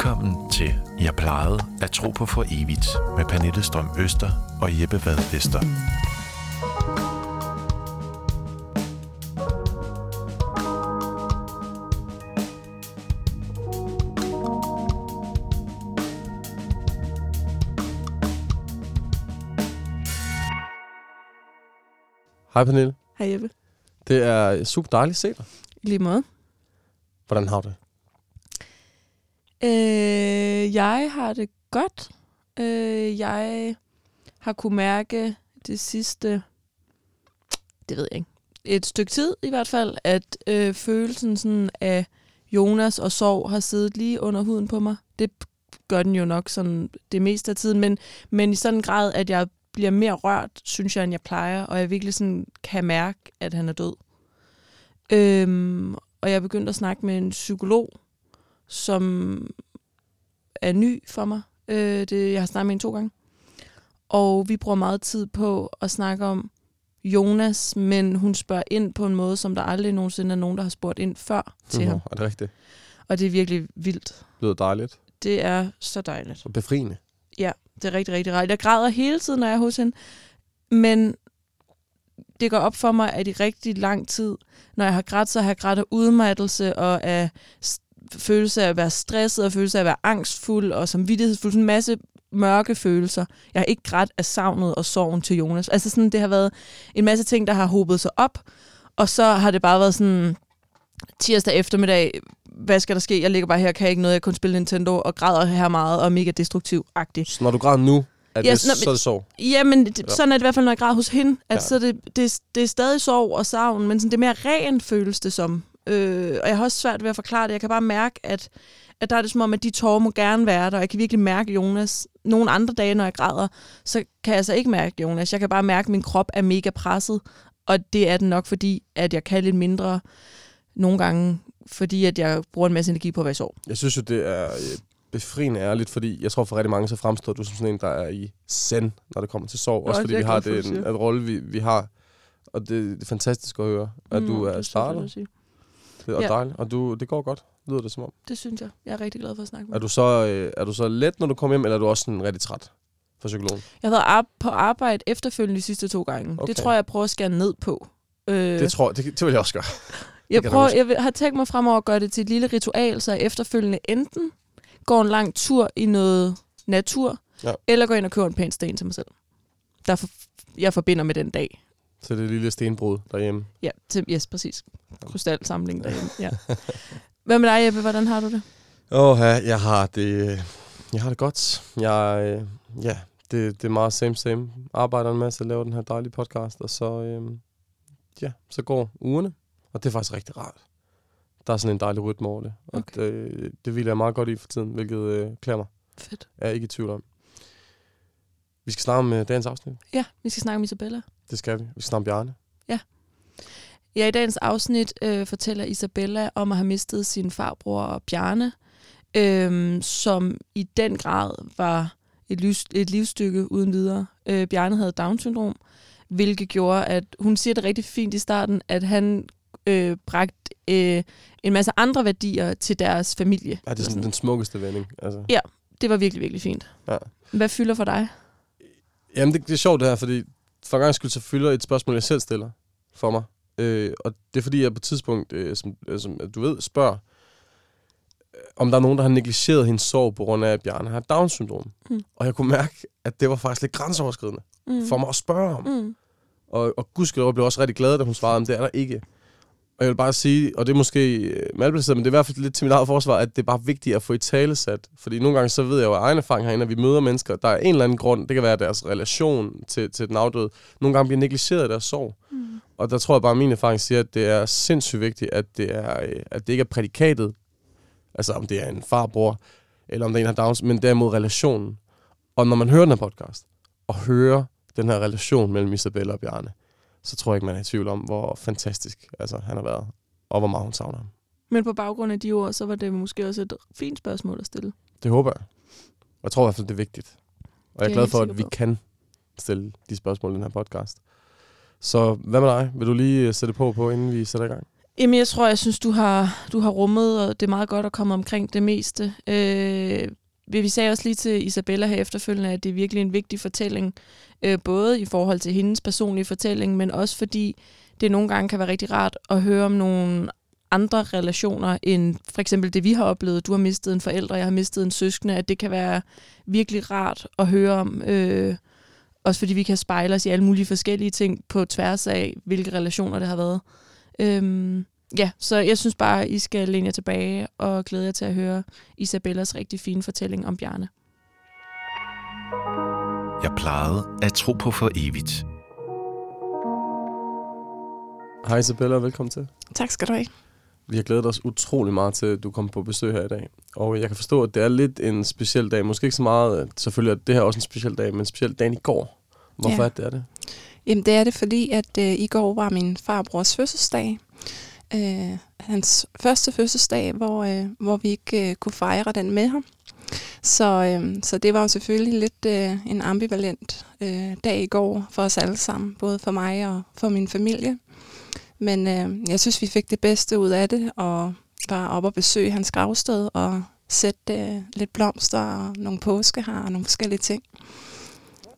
Velkommen til Jeg plejede at tro på for evigt med Pernille Strøm Øster og Jeppe Vad Vester. Hej Pernille. Hej Jeppe. Det er super dejligt at se dig. I lige måde. Hvordan har du det? Øh, jeg har det godt. Øh, jeg har kunne mærke det sidste, det ved jeg ikke, et stykke tid i hvert fald, at øh, følelsen sådan af Jonas og sorg har siddet lige under huden på mig. Det gør den jo nok sådan det meste af tiden, men, men i sådan en grad, at jeg bliver mere rørt, synes jeg, end jeg plejer, og jeg virkelig sådan kan mærke, at han er død. Øhm, og jeg begyndte at snakke med en psykolog, som er ny for mig. Øh, det, jeg har snakket med hende to gange. Og vi bruger meget tid på at snakke om Jonas, men hun spørger ind på en måde, som der aldrig nogensinde er nogen, der har spurgt ind før til ham. Er det rigtigt? Og det er virkelig vildt. Det lyder dejligt. Det er så dejligt. Og befriende. Ja, det er rigtig, rigtig rart. Jeg græder hele tiden, når jeg er hos hende. Men det går op for mig, at i rigtig lang tid, når jeg har grædt, så har jeg grædt af udmattelse og af følelse af at være stresset og følelse af at være angstfuld og samvittighedsfuld. Sådan en masse mørke følelser. Jeg har ikke grædt af savnet og sorgen til Jonas. Altså sådan, det har været en masse ting, der har hobet sig op. Og så har det bare været sådan tirsdag eftermiddag, hvad skal der ske? Jeg ligger bare her, kan jeg ikke noget, jeg kun spille Nintendo og græder her meget og er mega destruktiv-agtig. Så når du græder nu, er det, Ja, ja, sådan- så er det sorg. Jamen, Ja. sådan er det i hvert fald, når jeg græder hos hende. At Ja. så det, det, det er stadig sorg og savn, men sådan, det er mere ren føles det som. Øh, og jeg har også svært ved at forklare det. Jeg kan bare mærke, at, at der er det som om, at de tårer må gerne være der. Og jeg kan virkelig mærke Jonas. Nogle andre dage, når jeg græder, så kan jeg så ikke mærke Jonas. Jeg kan bare mærke, at min krop er mega presset. Og det er den nok, fordi at jeg kan lidt mindre nogle gange, fordi at jeg bruger en masse energi på at være sorg. Jeg synes jo, det er øh, befriende ærligt, fordi jeg tror for rigtig mange, så fremstår du som sådan en, der er i send, når det kommer til sorg. Også fordi er vi har glad for, det, du en, siger. en rolle, vi, vi har. Og det, det er fantastisk at høre, at du Mm, er du vil sige. Det er Ja. dejligt. Og du, det går godt, lyder det som om. Det synes jeg. Jeg er rigtig glad for at snakke med Er du så, øh, er du så let, når du kommer hjem, eller er du også sådan rigtig træt for psykologen? Jeg har været på arbejde efterfølgende de sidste to gange. Okay. Det tror jeg, jeg prøver at skære ned på. Øh, Det tror det, det vil jeg også gøre. jeg, prøver, jeg vil- har tænkt mig fremover at gøre det til et lille ritual, så jeg efterfølgende enten går en lang tur i noget natur, Ja. eller går ind og køber en pæn sten til mig selv. Der for, jeg forbinder med den dag. Så det lille stenbrud derhjemme. Ja, til, yes, præcis. Krystalsamling derhjemme. Ja. Hvad med dig, Jeppe? Hvordan har du det? Åh, ja, jeg har det, jeg har det godt. Jeg, øh, ja, det, det er meget same same. Arbejder en masse, laver den her dejlige podcast, og så, øh, ja, så går ugerne. Og det er faktisk rigtig rart. Der er sådan en dejlig rytme over det. Og Okay. det, det hviler jeg meget godt i for tiden, hvilket øh, klæder mig. Fedt. Jeg er ikke i tvivl om. Vi skal snakke om øh, dagens afsnit. Ja, vi skal snakke om Isabella. Det skal vi. Vi skal snakke om Bjarne. Ja, i dagens afsnit øh, fortæller Isabella om at have mistet sin farbror Bjarne, øh, som i den grad var et, livs, et livsstykke uden videre. Øh, Bjarne havde Down-syndrom, hvilket gjorde, at hun siger det rigtig fint i starten, at han øh, bragte øh, en masse andre værdier til deres familie. Ja, det er sådan den smukkeste vending. Altså. det var virkelig, virkelig fint. Ja. Hvad fylder for dig? Jamen, det, det er sjovt det her, fordi for gang skyld, så fylder et spørgsmål, jeg selv stiller for mig. Øh, og det er fordi, jeg på et tidspunkt, øh, som, øh, som du ved, spørger, øh, om der er nogen, der har negligeret hendes sorg på grund af, at Bjarne har Down-syndrom. Mm. Og jeg kunne mærke, at det var faktisk lidt grænseoverskridende Mm. for mig at spørge om. Mm. Og, og gudskelov blev også rigtig glad, da hun svarede, om det er der ikke. Og jeg vil bare sige, og det er måske øh, malplaceret, men det er i hvert fald lidt til mit eget forsvar, at det er bare vigtigt at få i tale sat. Fordi nogle gange så ved jeg jo af egen erfaring herinde, at vi møder mennesker, der er en eller anden grund, det kan være deres relation til, til den afdøde, nogle gange bliver negligeret af deres sorg. Mm. Og der tror jeg bare, at min erfaring siger, at det er sindssygt vigtigt, at det, er, øh, at det ikke er prædikatet, altså om det er en farbror, eller om det er en har Downs, men derimod relationen. Og når man hører den her podcast, og hører den her relation mellem Isabella og Bjarne, så tror jeg ikke, man er i tvivl om, hvor fantastisk altså, han har været, og hvor meget hun savner ham. Men på baggrund af de ord, så var det måske også et fint spørgsmål at stille. Det håber jeg. Og jeg tror i hvert fald, det er vigtigt. Og jeg er glad for, at vi på. kan stille de spørgsmål i den her podcast. Så hvad med dig? Vil du lige øh, sætte på på, inden vi sætter i gang? Jamen, jeg tror, jeg synes, du har, du har rummet, og det er meget godt at komme omkring det meste. Øh, vi sagde også lige til Isabella her efterfølgende, at det er virkelig en vigtig fortælling, øh, både i forhold til hendes personlige fortælling, men også fordi det nogle gange kan være rigtig rart at høre om nogle andre relationer end for eksempel det, vi har oplevet. Du har mistet en forælder, jeg har mistet en søskende, at det kan være virkelig rart at høre om. Øh, også fordi vi kan spejle os i alle mulige forskellige ting på tværs af, hvilke relationer det har været. Øhm, ja, så jeg synes bare, I skal læne jer tilbage og glæde jer til at høre Isabellas rigtig fine fortælling om Bjarne. Jeg plejede at tro på for evigt. Hej Isabella, og velkommen til. Tak skal du have. Vi har glædet os utrolig meget til, at du kom på besøg her i dag. Og jeg kan forstå, at det er lidt en speciel dag. Måske ikke så meget, selvfølgelig at det her er også en speciel dag, men speciel dagen i går. Hvorfor ja. er det, er det? Jamen det er det, fordi at øh, i går var min farbrors fødselsdag. Øh, hans første fødselsdag, hvor, øh, hvor vi ikke øh, kunne fejre den med ham. Så, øh, så det var jo selvfølgelig lidt øh, en ambivalent øh, dag i går for os alle sammen, både for mig og for min familie. Men øh, jeg synes, vi fik det bedste ud af det, og var oppe og besøge hans gravsted og sætte øh, lidt blomster og nogle påskehar og nogle forskellige ting.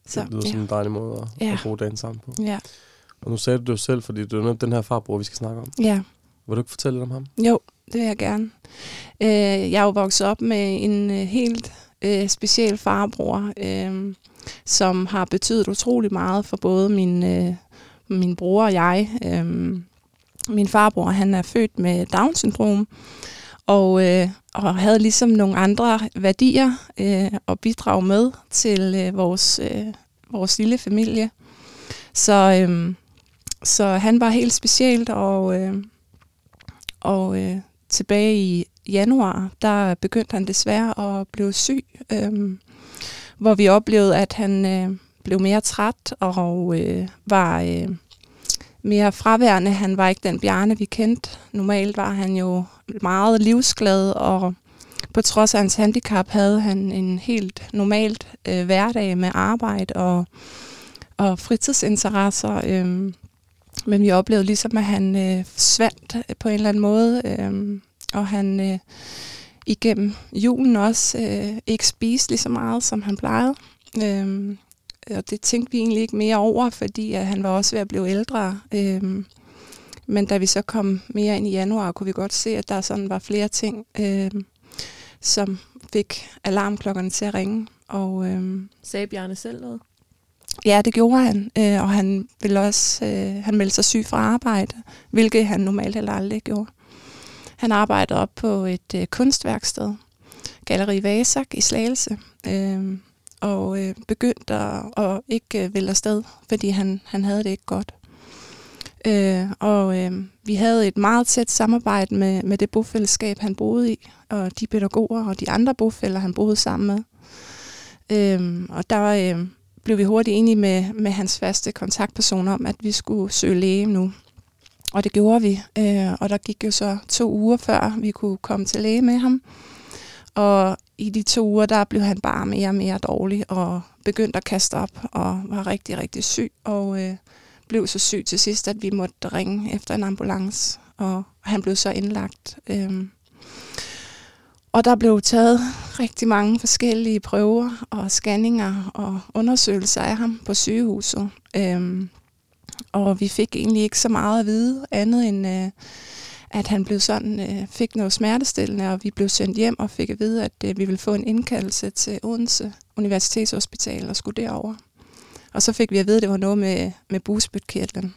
Så, det lyder ja. som en dejlig måde at, ja. at bruge dagen sammen på. Ja. Og nu sagde du det jo selv, fordi det er den her farbror, vi skal snakke om. Ja. Vil du ikke fortælle lidt om ham? Jo, det vil jeg gerne. Øh, jeg er jo vokset op med en øh, helt øh, speciel farbror, øh, som har betydet utrolig meget for både min, øh, min bror og jeg. Øh, min farbror, han er født med Down-syndrom, og, øh, og havde ligesom nogle andre værdier øh, at bidrage med til øh, vores, øh, vores lille familie. Så, øh, så han var helt specielt, og, øh, og øh, tilbage i januar, der begyndte han desværre at blive syg, øh, hvor vi oplevede, at han øh, blev mere træt og øh, var... Øh, mere fraværende. Han var ikke den Bjarne, vi kendte. Normalt var han jo meget livsglad, og på trods af hans handicap havde han en helt normalt øh, hverdag med arbejde og, og fritidsinteresser. Øh, men vi oplevede ligesom, at han øh, svandt øh, på en eller anden måde, øh, og han øh, igennem julen også øh, ikke spiste lige så meget, som han plejede. Øh, og det tænkte vi egentlig ikke mere over, fordi at han var også ved at blive ældre. Øh, men da vi så kom mere ind i januar, kunne vi godt se, at der sådan var flere ting, øh, som fik alarmklokkerne til at ringe. Og, øh, Sagde Bjarne selv noget? Ja, det gjorde han, øh, og han ville også øh, han meldte sig syg fra arbejde, hvilket han normalt heller aldrig gjorde. Han arbejdede op på et øh, kunstværksted, Galeri Vasak i Slagelse, øh, og øh, begyndte at, ikke øh, vælge afsted, fordi han, han havde det ikke godt. Øh, og øh, vi havde et meget tæt samarbejde med, med det bofællesskab, han boede i, og de pædagoger og de andre bofælder, han boede sammen med. Øh, og der øh, blev vi hurtigt enige med, med hans faste kontaktperson om, at vi skulle søge læge nu. Og det gjorde vi, øh, og der gik jo så to uger før vi kunne komme til læge med ham. Og i de to uger, der blev han bare mere og mere dårlig, og begyndte at kaste op, og var rigtig, rigtig syg, og øh, blev så syg til sidst, at vi måtte ringe efter en ambulance, og han blev så indlagt. Øh, og der blev taget rigtig mange forskellige prøver og scanninger og undersøgelser af ham på sygehuset. Øh, og vi fik egentlig ikke så meget at vide andet end... Øh, at han blev sådan, øh, fik noget smertestillende, og vi blev sendt hjem og fik at vide, at øh, vi ville få en indkaldelse til Odense Universitetshospital og skulle derover. Og så fik vi at vide, at det var noget med, med busbytkirtlen.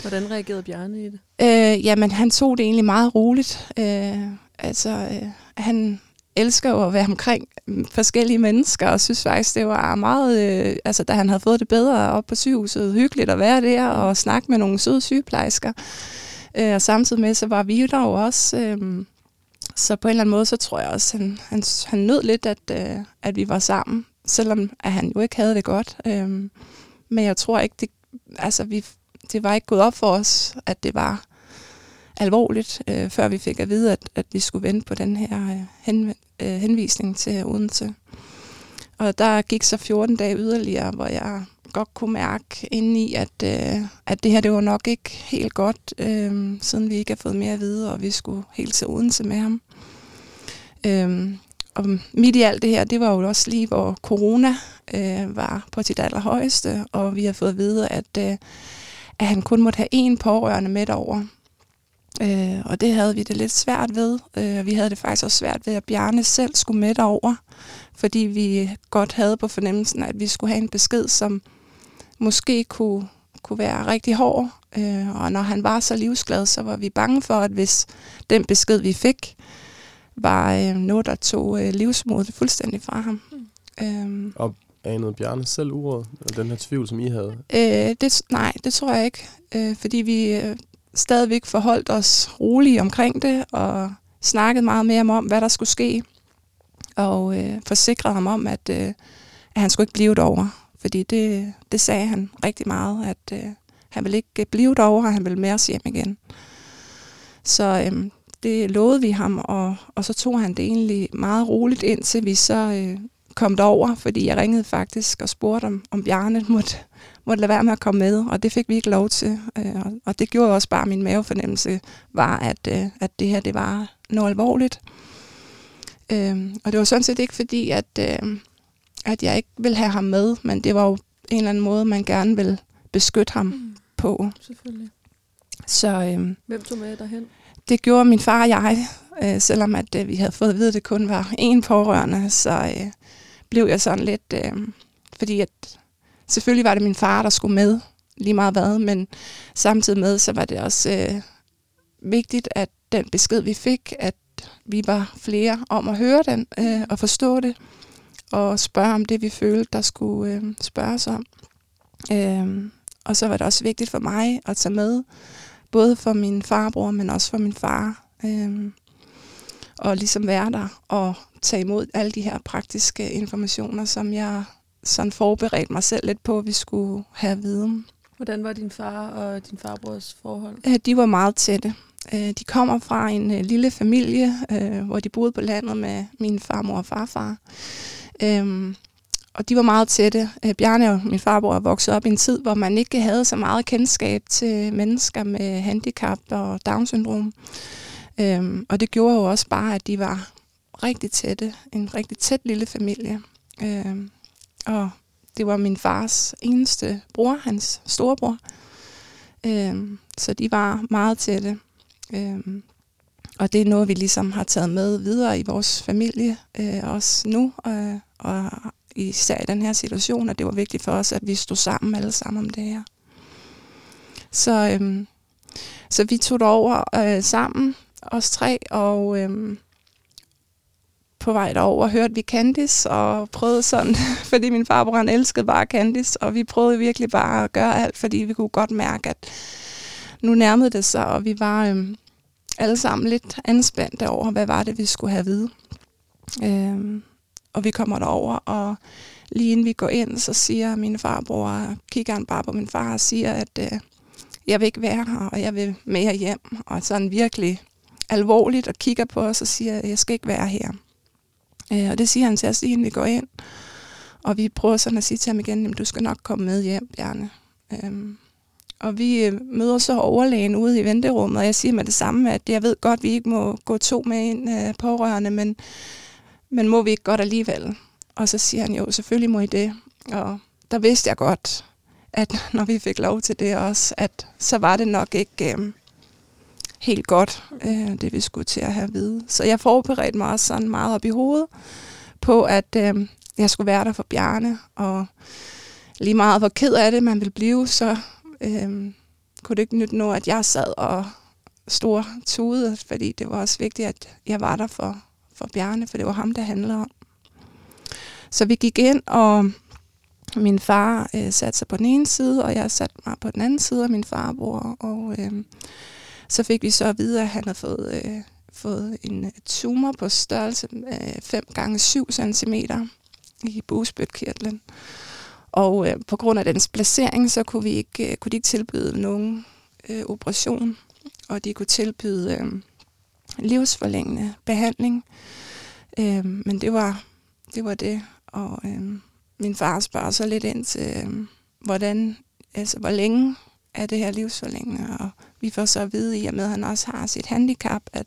Hvordan reagerede Bjarne i det? Øh, jamen, han tog det egentlig meget roligt. Øh, altså, øh, han elsker jo at være omkring mm, forskellige mennesker, og synes faktisk, det var meget, øh, altså da han havde fået det bedre op på sygehuset, hyggeligt at være der og snakke med nogle søde sygeplejersker. Øh, og samtidig med, så var vi der jo også. Øh, så på en eller anden måde, så tror jeg også, han, han, han nød lidt, at, øh, at vi var sammen. Selvom at han jo ikke havde det godt. Øh, men jeg tror ikke, det, altså, vi, det var ikke gået op for os, at det var alvorligt, øh, før vi fik at vide, at, at vi skulle vente på den her øh, hen, øh, henvisning til Odense. Og der gik så 14 dage yderligere, hvor jeg godt kunne mærke indeni, at, øh, at det her det var nok ikke helt godt, øh, siden vi ikke har fået mere at vide, og vi skulle helt til Odense med ham. Øh, og midt i alt det her, det var jo også lige, hvor corona øh, var på sit allerhøjeste, og vi har fået at vide, at, øh, at han kun måtte have én pårørende med over. Øh, og det havde vi det lidt svært ved. Øh, vi havde det faktisk også svært ved, at Bjarne selv skulle med over, fordi vi godt havde på fornemmelsen, at vi skulle have en besked, som måske kunne, kunne være rigtig hård. Øh, og når han var så livsglad, så var vi bange for, at hvis den besked, vi fik, var øh, noget, der tog øh, livsmodet fuldstændig fra ham. Mm. Øhm, og anede Bjarne selv uret, den her tvivl, som I havde? Øh, det, nej, det tror jeg ikke, øh, fordi vi øh, stadigvæk forholdt os roligt omkring det, og snakket meget mere om, hvad der skulle ske, og øh, forsikrede ham om, at, øh, at han skulle ikke blive derovre. Fordi det, det sagde han rigtig meget, at øh, han ville ikke øh, blive derovre, og han ville med os hjem igen. Så øh, det lovede vi ham, og, og så tog han det egentlig meget roligt, indtil vi så øh, kom derover, fordi jeg ringede faktisk og spurgte, om, om Bjarne måtte, måtte lade være med at komme med, og det fik vi ikke lov til. Øh, og det gjorde også bare, at min mavefornemmelse var, at, øh, at det her det var noget alvorligt. Øh, og det var sådan set ikke fordi, at, øh, at jeg ikke ville have ham med, men det var jo en eller anden måde, man gerne ville beskytte ham mm. på. Selvfølgelig. Så, øh, Hvem tog med derhen? Det gjorde min far og jeg, øh, selvom at øh, vi havde fået at vide, at det kun var én pårørende, så øh, blev jeg sådan lidt, øh, fordi at selvfølgelig var det min far, der skulle med lige meget hvad, men samtidig med, så var det også øh, vigtigt, at den besked, vi fik, at vi var flere om at høre den øh, og forstå det, og spørge om det, vi følte, der skulle øh, spørges om. Øh, og så var det også vigtigt for mig at tage med, både for min farbror, men også for min far. Øh, og ligesom være der og tage imod alle de her praktiske informationer, som jeg sådan forberedte mig selv lidt på, at vi skulle have viden. Hvordan var din far og din farbrors forhold? Øh, de var meget tætte. Øh, de kommer fra en øh, lille familie, hvor de boede på landet med min farmor og farfar. Øhm, og de var meget tætte. Bjarne og min farbror vokset op i en tid, hvor man ikke havde så meget kendskab til mennesker med handicap og Down-syndrom. Øhm, og det gjorde jo også bare, at de var rigtig tætte. En rigtig tæt lille familie. Øhm, og det var min fars eneste bror, hans storebror. Øhm, så de var meget tætte. Øhm, og det er noget, vi ligesom har taget med videre i vores familie, øh, også nu. Øh, og især i den her situation, at det var vigtigt for os, at vi stod sammen alle sammen om det her. Så, øhm, så vi tog det over øh, sammen, os tre, og øhm, på vej derover hørte vi Candice, og prøvede sådan, fordi min farbror han elskede bare Candice, og vi prøvede virkelig bare at gøre alt, fordi vi kunne godt mærke, at nu nærmede det sig, og vi var øhm, alle sammen lidt anspændte over, hvad var det, vi skulle have at vide. Øhm, og vi kommer derover, og lige inden vi går ind, så siger min farbror, kigger han bare på min far og siger, at øh, jeg vil ikke være her, og jeg vil med hjem. Og sådan virkelig alvorligt og kigger på os og siger, at jeg skal ikke være her. Øh, og det siger han til os, inden vi går ind. Og vi prøver sådan at sige til ham igen, at du skal nok komme med hjem, Bjarne. Øhm, og vi øh, møder så overlægen ude i venterummet, og jeg siger med det samme, at jeg ved godt, at vi ikke må gå to med ind øh, pårørende, men, men må vi ikke godt alligevel? Og så siger han jo, selvfølgelig må I det. Og der vidste jeg godt, at når vi fik lov til det også, at så var det nok ikke øh, helt godt, øh, det vi skulle til at have at vide. Så jeg forberedte mig også sådan meget op i hovedet på, at øh, jeg skulle være der for Bjarne, og lige meget hvor ked af det man ville blive, så øh, kunne det ikke nytte noget, at jeg sad og stor tude, fordi det var også vigtigt, at jeg var der for, for Bjarne, for det var ham, det handlede om. Så vi gik ind, og min far øh, satte sig på den ene side, og jeg satte mig på den anden side af min farbror, og øh, så fik vi så at vide, at han havde fået, øh, fået en øh, tumor på størrelse øh, 5 gange 7 cm i bugspytkirtlen. Og øh, på grund af dens placering, så kunne, vi ikke, øh, kunne de ikke tilbyde nogen øh, operation, og de kunne tilbyde øh, livsforlængende behandling. Øh, men det var, det var det, og øh, min far spørger så lidt ind til, øh, hvordan, altså, hvor længe er det her livsforlængende, og vi får så at vide, i og med at han også har sit handicap, at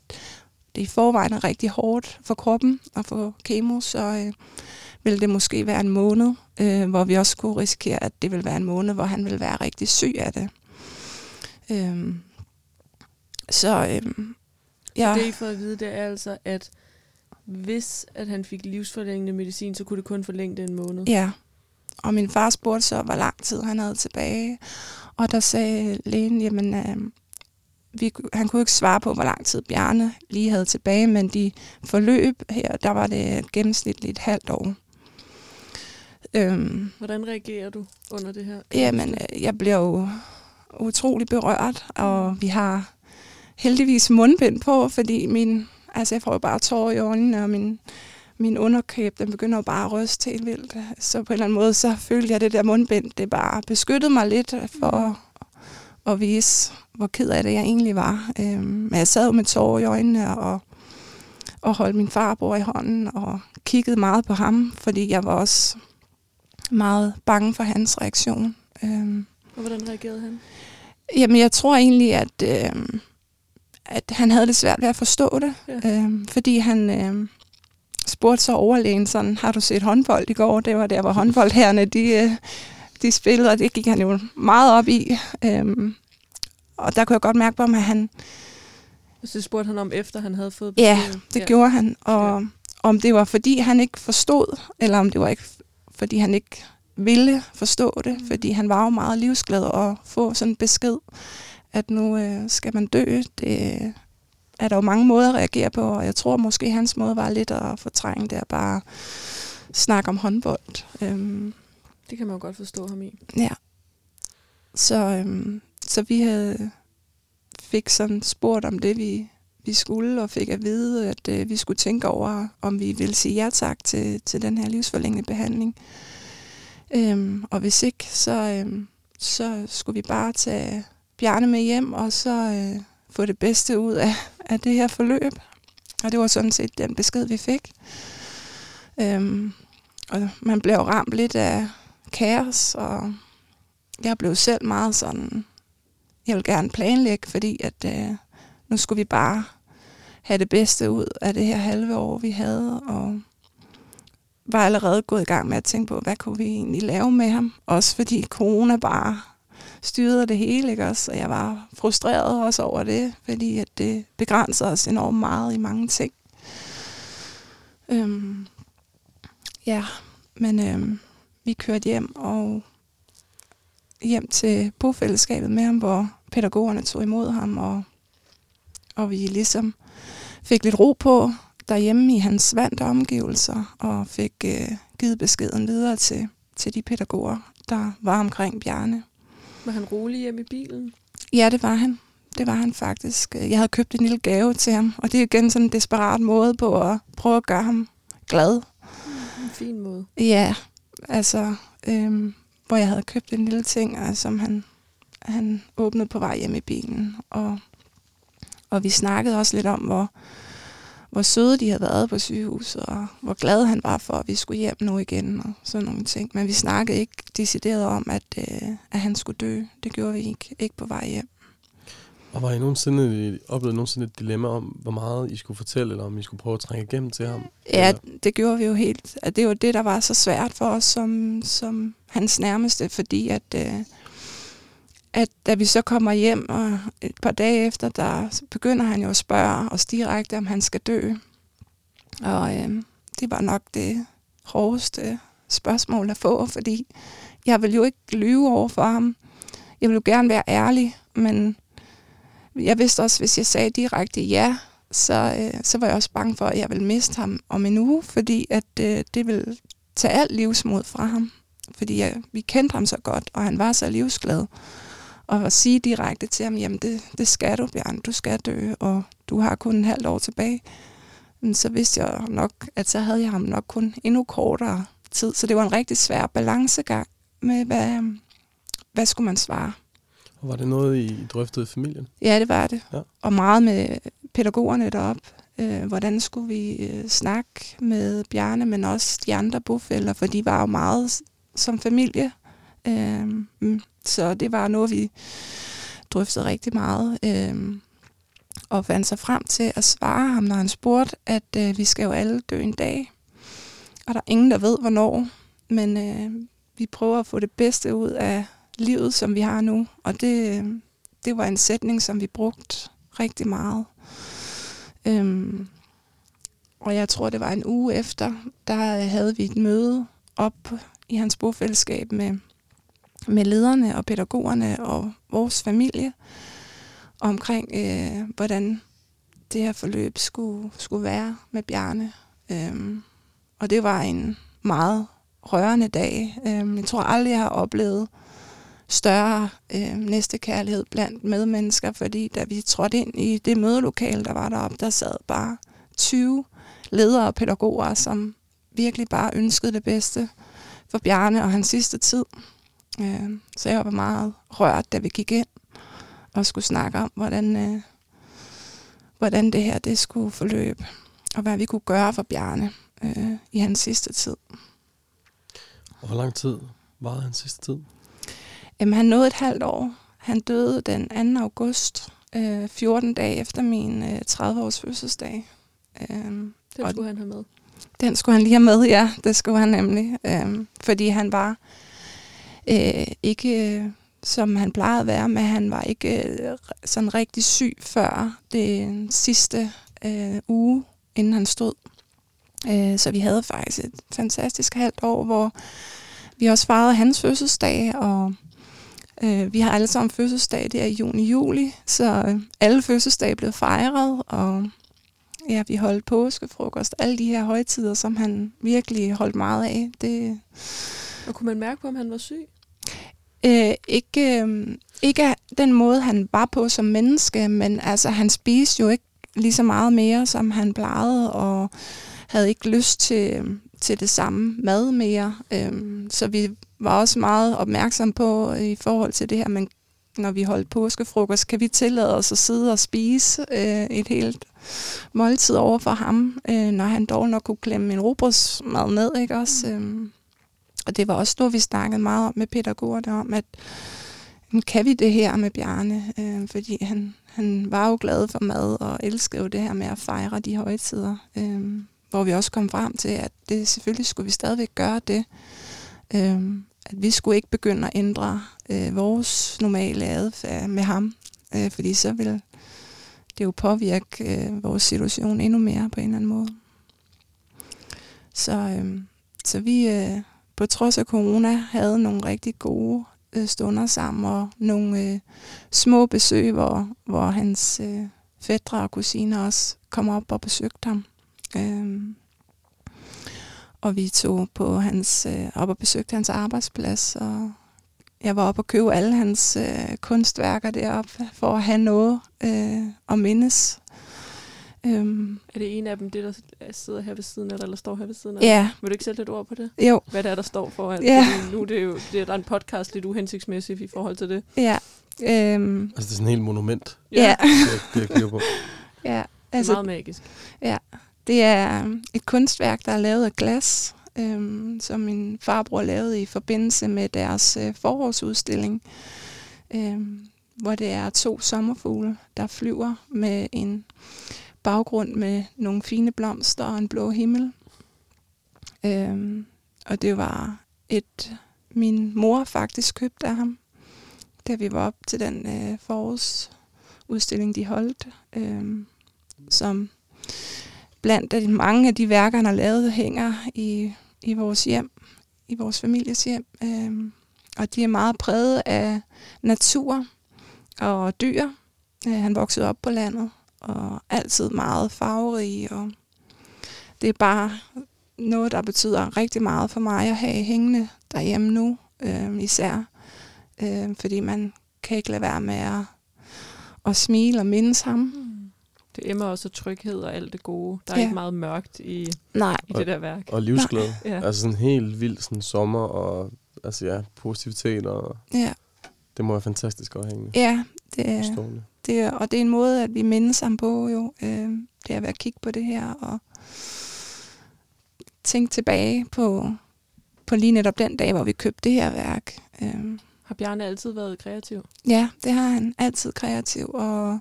det i forvejen er rigtig hårdt for kroppen at få kemo, så øh, vil det måske være en måned, øh, hvor vi også kunne risikere, at det vil være en måned, hvor han vil være rigtig syg af det. Øh, så øh, ja. Det, I får at vide, det er altså, at hvis at han fik livsforlængende medicin, så kunne det kun forlænge det en måned. Ja, og min far spurgte så, hvor lang tid han havde tilbage. Og der sagde lægen, jamen, øh, vi, han kunne ikke svare på, hvor lang tid Bjarne lige havde tilbage, men de forløb her, der var det gennemsnitligt et halvt år. Øhm, Hvordan reagerer du under det her? Jamen, øh, jeg bliver jo utrolig berørt, og vi har heldigvis mundbind på, fordi min, altså jeg får jo bare tårer i øjnene, og min, min underkæb, den begynder jo bare at ryste helt vildt. Så på en eller anden måde, så følte jeg, at det der mundbind, det bare beskyttede mig lidt for at vise, hvor ked af det jeg egentlig var. Øhm, men jeg sad med tårer i øjnene og, og holdt min farbror i hånden og kiggede meget på ham, fordi jeg var også meget bange for hans reaktion. Øhm, og hvordan reagerede han? Jamen, jeg tror egentlig, at, øh, at han havde det svært ved at forstå det, ja. øh, fordi han øh, spurgte så overlægen sådan, har du set håndbold i går? Det var der, hvor håndboldherrene, de, øh, de spillede, og det gik han jo meget op i. Øh, og der kunne jeg godt mærke på ham, at han... Så spurgte han om, efter han havde fået Ja, det ja. gjorde han. Og ja. om det var, fordi han ikke forstod, eller om det var ikke, fordi han ikke ville forstå det, mm. fordi han var jo meget livsglad og få sådan en besked, at nu øh, skal man dø. Det er der jo mange måder at reagere på, og jeg tror måske hans måde var lidt at fortrænge det, at bare snakke om håndbold. Øhm, det kan man jo godt forstå ham i. Ja. Så, øhm, så vi havde fik sådan spurgt om det, vi, vi skulle, og fik at vide, at øh, vi skulle tænke over, om vi ville sige ja tak til, til den her livsforlængende behandling. Øhm, og hvis ikke, så, øhm, så skulle vi bare tage Bjarne med hjem, og så øh, få det bedste ud af, af det her forløb. Og det var sådan set den besked, vi fik. Øhm, og man blev ramt lidt af kaos, og jeg blev selv meget sådan, jeg vil gerne planlægge, fordi at øh, nu skulle vi bare have det bedste ud af det her halve år, vi havde, og var allerede gået i gang med at tænke på, hvad kunne vi egentlig lave med ham? Også fordi corona bare styrede det hele, ikke også? Og jeg var frustreret også over det, fordi at det begrænser os enormt meget i mange ting. Øhm, ja, men øhm, vi kørte hjem og hjem til bofællesskabet med ham, hvor pædagogerne tog imod ham, og, og vi ligesom fik lidt ro på, derhjemme i hans vante omgivelser og fik øh, givet beskeden videre til, til de pædagoger, der var omkring Bjarne. Var han rolig hjemme i bilen? Ja, det var han. Det var han faktisk. Jeg havde købt en lille gave til ham, og det er igen sådan en desperat måde på at prøve at gøre ham glad. En fin måde. Ja, altså, øhm, hvor jeg havde købt en lille ting, som han, han åbnede på vej hjem i bilen. Og, og vi snakkede også lidt om, hvor, hvor søde de havde været på sygehuset, og hvor glad han var for, at vi skulle hjem nu igen, og sådan nogle ting. Men vi snakkede ikke decideret om, at, øh, at han skulle dø. Det gjorde vi ikke, ikke på vej hjem. Og var I nogensinde, oplevet nogensinde et dilemma om, hvor meget I skulle fortælle, eller om I skulle prøve at trænge igennem til ham? Ja, eller? det gjorde vi jo helt. At det var det, der var så svært for os som, som hans nærmeste, fordi at... Øh, at da vi så kommer hjem, og et par dage efter, der begynder han jo at spørge os direkte, om han skal dø. Og øh, det var nok det hårdeste spørgsmål at få, fordi jeg vil jo ikke lyve over for ham. Jeg vil jo gerne være ærlig, men jeg vidste også, hvis jeg sagde direkte ja, så, øh, så var jeg også bange for, at jeg ville miste ham om en uge, fordi at øh, det ville tage alt livsmod fra ham. Fordi jeg, vi kendte ham så godt, og han var så livsglad og sige direkte til ham, jamen det, det skal du, Bjørn, du skal dø, og du har kun en halvt år tilbage. Så vidste jeg nok, at så havde jeg ham nok kun endnu kortere tid. Så det var en rigtig svær balancegang med, hvad, hvad skulle man svare. Og var det noget, I drøftede i familien? Ja, det var det. Ja. Og meget med pædagogerne deroppe. Øh, hvordan skulle vi øh, snakke med Bjarne, men også de andre bofælder, for de var jo meget som familie Øh, så det var noget, vi drøftede rigtig meget. Øh, og fandt sig frem til at svare ham, når han spurgte, at øh, vi skal jo alle dø en dag. Og der er ingen, der ved, hvornår. Men øh, vi prøver at få det bedste ud af livet, som vi har nu. Og det, øh, det var en sætning, som vi brugte rigtig meget. Øhm, og jeg tror, det var en uge efter, der øh, havde vi et møde op i hans bofællesskab med, med lederne og pædagogerne og vores familie omkring, øh, hvordan det her forløb skulle, skulle være med Bjarne. Øhm, og det var en meget rørende dag. Øhm, jeg tror aldrig, jeg har oplevet større øh, næstekærlighed blandt medmennesker, fordi da vi trådte ind i det mødelokale, der var deroppe, der sad bare 20 ledere og pædagoger, som virkelig bare ønskede det bedste for Bjarne og hans sidste tid. Øh, så jeg var meget rørt, da vi gik ind og skulle snakke om, hvordan, øh, hvordan det her det skulle forløbe, og hvad vi kunne gøre for Bjarne øh, i hans sidste tid. Og hvor lang tid var hans sidste tid? Jamen, han nåede et halvt år. Han døde den 2. august, øh, 14 dage efter min øh, 30-års fødselsdag. Øh, Den skulle han have med. Den skulle han lige have med, ja. Det skulle han nemlig. Øh, fordi han var øh, ikke, øh, som han plejede at være, men han var ikke øh, sådan rigtig syg før det sidste øh, uge, inden han stod. Øh, så vi havde faktisk et fantastisk halvt år, hvor vi også fejrede hans fødselsdag, og øh, vi har alle sammen fødselsdag, der i juni-juli, så øh, alle fødselsdage blev fejret, og ja, vi holdt påskefrokost, alle de her højtider, som han virkelig holdt meget af. Det, Og kunne man mærke på, om han var syg? Øh, ikke, øh, ikke den måde, han var på som menneske, men altså, han spiste jo ikke lige så meget mere, som han plejede, og havde ikke lyst til, til det samme mad mere. Øh, så vi var også meget opmærksom på i forhold til det her, men når vi holdt påskefrokost, kan vi tillade os at sidde og spise øh, et helt måltid over for ham, øh, når han dog nok kunne klemme en robrødsmad ned, ikke også? Øh, og det var også noget, vi snakkede meget om med pædagogerne om, at kan vi det her med Bjarne? Øh, fordi han, han var jo glad for mad og elskede jo det her med at fejre de højtider. Øh, hvor vi også kom frem til, at det selvfølgelig skulle vi stadigvæk gøre det. Øh, at vi skulle ikke begynde at ændre øh, vores normale adfærd med ham, øh, fordi så vil det jo påvirke øh, vores situation endnu mere på en eller anden måde. Så, øh, så vi øh, på trods af corona havde nogle rigtig gode øh, stunder sammen, og nogle øh, små besøg, hvor, hvor hans øh, fædre og kusiner også kom op og besøgte ham. Øh, og vi tog på hans, øh, op og besøgte hans arbejdsplads, og jeg var oppe og købe alle hans øh, kunstværker deroppe, for at have noget øh, at mindes. Øhm, Er det en af dem, det der sidder her ved siden af dig, eller står her ved siden af ja, Vil du ikke sætte lidt ord på det? jo, Hvad det er, der står for? At, Ja. Nu er det jo, det er, der er en podcast lidt uhensigtsmæssigt i forhold til det. ja. Øhm, Altså, det er sådan en helt monument, ja. jeg, jeg kigger på. ja. Altså, meget magisk. Det er et kunstværk, der er lavet af glas, øhm, som min farbror lavede i forbindelse med deres øh, forårsudstilling, øhm, hvor det er to sommerfugle, der flyver med en baggrund med nogle fine blomster og en blå himmel. Øhm, og det var et, min mor faktisk købte af ham, da vi var op til den øh, forårsudstilling, de holdt, øhm, som blandt de mange af de værker, han har lavet, hænger i, i vores hjem, i vores families hjem. Øhm, og de er meget præget af natur og dyr. Øh, han voksede op på landet, og altid meget farverig, og det er bare noget, der betyder rigtig meget for mig at have hængende derhjemme nu, øh, især. Øh, fordi man kan ikke lade være med at, at smile og mindes ham. Det emmer også tryghed og alt det gode. Der er Ja. ikke meget mørkt i, Nej, i det der værk. Og livsglæde. Ja. Altså sådan helt vild sådan sommer, og altså ja, positivitet, og ja, det må være fantastisk at hænge ja det, er- stående. Det, og det er en måde, at vi mindes ham på jo. Øh, det er ved at kigge på det her og tænke tilbage på på lige netop den dag, hvor vi købte det her værk. Øhm, Har Bjarne altid været kreativ? Ja, det har han. Altid kreativ, og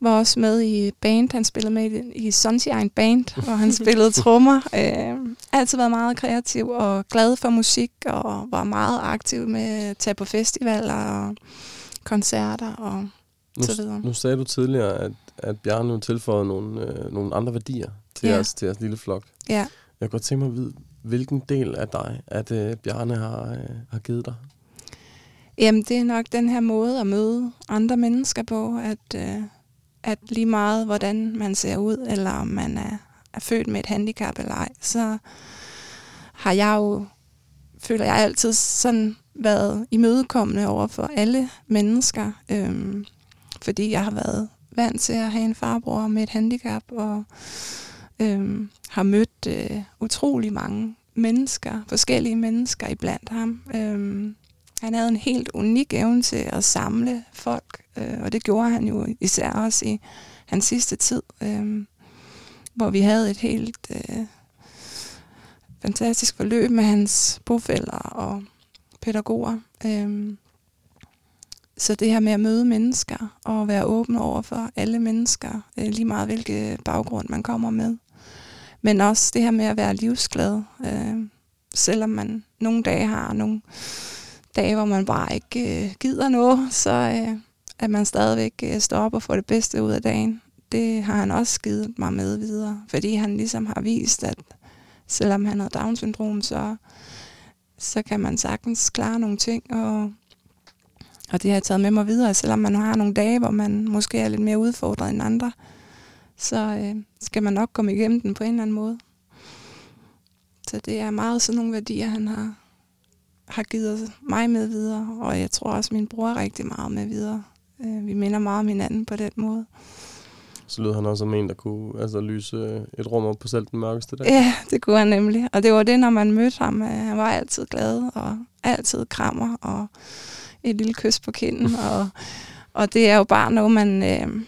var også med i band. Han spillede med i- i Sunshine Band, hvor han spillede trommer. Øh, altid været meget kreativ og glad for musik, og var meget aktiv med at tage på festivaler og koncerter og Nu, så videre. nu sagde du tidligere, at, at Bjarne jo tilføjede nogle, øh, nogle andre værdier til, Ja. jeres, til jeres lille flok. Ja. Jeg kunne godt tænke mig at vide, hvilken del af dig, at øh, Bjarne har, øh, har givet dig? Jamen, det er nok den her måde at møde andre mennesker på, at, øh, at lige meget, hvordan man ser ud, eller om man er, er født med et handicap eller ej, så har jeg jo, føler jeg altid sådan været imødekommende over for alle mennesker, øhm, fordi jeg har været vant til at have en farbror med et handicap, og øhm, har mødt øh, utrolig mange mennesker, forskellige mennesker iblandt ham. Øhm, han havde en helt unik evne til at samle folk, øh, og det gjorde han jo især også i hans sidste tid, øh, hvor vi havde et helt øh, fantastisk forløb med hans bofælder og pædagoger. Øh, så det her med at møde mennesker og være åben over for alle mennesker, øh, lige meget hvilke baggrund man kommer med. Men også det her med at være livsglad, øh, selvom man nogle dage har nogle dage, hvor man bare ikke øh, gider noget, så øh, at man stadigvæk øh, står op og får det bedste ud af dagen. Det har han også givet mig med videre, fordi han ligesom har vist, at selvom han har Down-syndrom, så, så kan man sagtens klare nogle ting, og, og det har jeg taget med mig videre, selvom man har nogle dage, hvor man måske er lidt mere udfordret end andre, så øh, skal man nok komme igennem den på en eller anden måde. Så det er meget sådan nogle værdier, han har, har givet mig med videre, og jeg tror også, min bror er rigtig meget med videre. Øh, Vi minder meget om hinanden på den måde. Så lød han også som en, der kunne altså, lyse et rum op på selv den mørkeste dag. Ja, det kunne han nemlig. Og det var det, når man mødte ham. Han var altid glad, og altid krammer, og et lille kys på kinden. og, og det er jo bare noget, man, øh,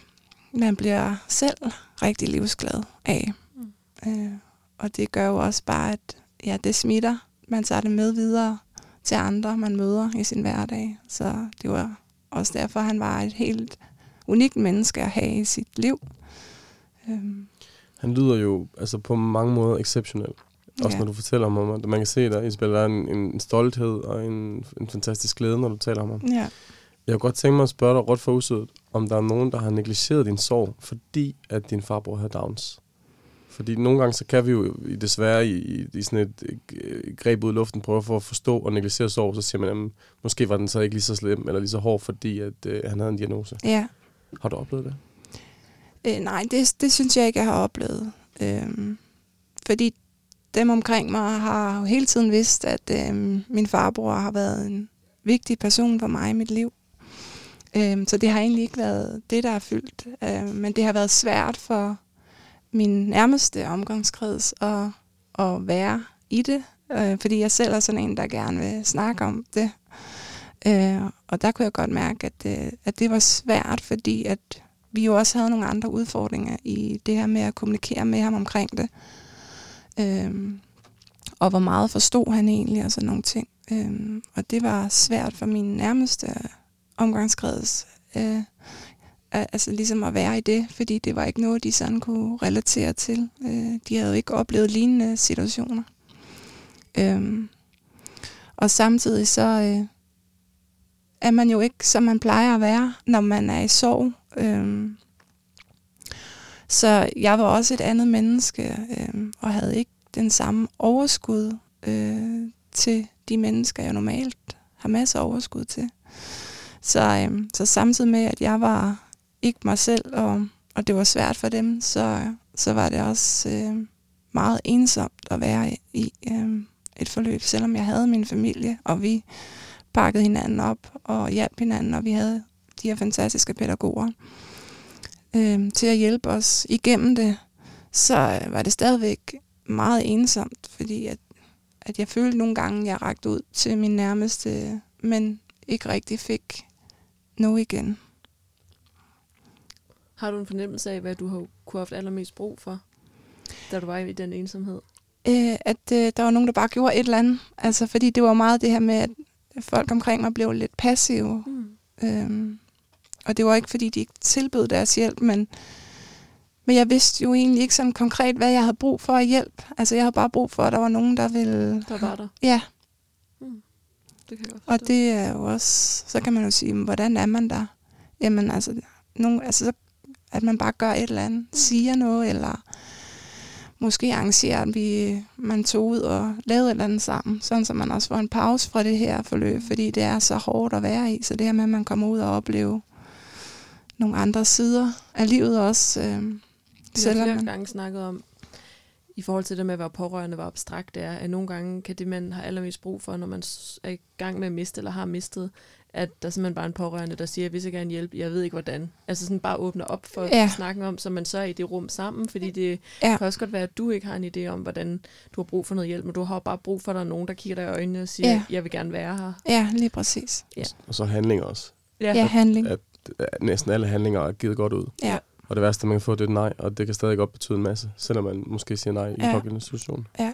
man bliver selv rigtig livsglad af. Mm. Øh, og det gør jo også bare, at ja, det smitter. Man tager det med videre til andre, man møder i sin hverdag. Så det var også derfor, han var et helt unikt menneske at have i sit liv. Øhm, Han lyder jo altså, på mange måder exceptionel. Også Ja. når du fortæller om ham. at Man kan se der, Isabel, der er en, en stolthed og en, en fantastisk glæde, når du taler om ham. ja. Jeg kunne godt tænke mig at spørge dig råt for usødet, om der er nogen, der har negligeret din sorg, fordi at din farbror havde Downs. Fordi nogle gange, så kan vi jo i- desværre i, i, i sådan et øh, greb ud i luften prøve for at forstå og negligere sorg, så siger man, jamen, måske var den så ikke lige så slem eller lige så hård, fordi at, øh, han havde en diagnose. ja. Har du oplevet det? Øh, nej, det, det synes jeg ikke, jeg har oplevet. Øhm, fordi dem omkring mig har jo hele tiden vidst, at øhm, min farbror har været en vigtig person for mig i mit liv. Øhm, så det har egentlig ikke været det, der er fyldt. Øhm, men det har været svært for min nærmeste omgangskreds at, at være i det. Øh, fordi jeg selv er sådan en, der gerne vil snakke om det. Øh, og der kunne jeg godt mærke, at, øh, at det var svært, fordi at vi jo også havde nogle andre udfordringer i det her med at kommunikere med ham omkring det. Øhm, og hvor meget forstod han egentlig og sådan nogle ting. Øhm, og det var svært for min nærmeste omgangskreds. Øh, altså ligesom at være i det, fordi det var ikke noget, de sådan kunne relatere til. Øh, de havde jo ikke oplevet lignende situationer. Øhm, og samtidig så øh, er man jo ikke, som man plejer at være, når man er i sorg. Øhm, så jeg var også et andet menneske, øh, og havde ikke den samme overskud øh, til de mennesker, jeg normalt har masser af overskud til. Så, øh, så samtidig med, at jeg var ikke mig selv, og, og det var svært for dem, så, så var det også øh, meget ensomt at være i, øh, et forløb, selvom jeg havde min familie, og vi pakkede hinanden op og hjalp hinanden, og vi havde de her fantastiske pædagoger øh, til at hjælpe os igennem det, så øh, var det stadigvæk meget ensomt, fordi at, at jeg følte nogle gange, at jeg rakte ud til min nærmeste, men ikke rigtig fik noget igen. Har du en fornemmelse af, hvad du har kunne have haft allermest brug for, da du var i den ensomhed? øh, at øh, der var nogen, der bare gjorde et eller andet. Altså, fordi det var meget det her med, at folk omkring mig blev lidt passive. Mm. Øhm, og det var ikke, fordi de ikke tilbød deres hjælp, men, men jeg vidste jo egentlig ikke sådan konkret, hvad jeg havde brug for at hjælp. Altså, jeg havde bare brug for, at der var nogen, der ville... Der var der. Ja, Det kan jeg og det er jo også... Så kan man jo sige, "Men hvordan er man der? Jamen, altså, nogen, altså så, at man bare gør et eller andet, siger noget, eller måske arrangerer, at vi, man tog ud og lavede et eller andet sammen, sådan så man også får en pause fra det her forløb, fordi det er så hårdt at være i. Så det her med, at man kommer ud og oplever nogle andre sider af livet også. Øh, har selvom flere gange snakket om, i forhold til det med at være pårørende, hvor abstrakt det er, at nogle gange kan det, man har allermest brug for, når man er i gang med at miste eller har mistet, at der er simpelthen bare er en pårørende, der siger, jeg vil så gerne hjælpe, jeg ved ikke hvordan. Altså sådan bare åbne op for Ja. ja. snakken om, så man så er i det rum sammen, fordi det Ja. ja. kan også godt være, at du ikke har en idé om, hvordan du har brug for noget hjælp, men du har bare brug for, at der er nogen, der kigger dig i øjnene og siger, Ja. ja. jeg vil gerne være her. ja, lige præcis. Og så handling også. Ja, Ja, handling. At næsten alle handlinger er givet godt ud. Ja. Og det værste, man kan få, det er et nej, og det kan stadig godt betyde en masse, selvom man måske siger nej i Ja. pågældende situation. Ja.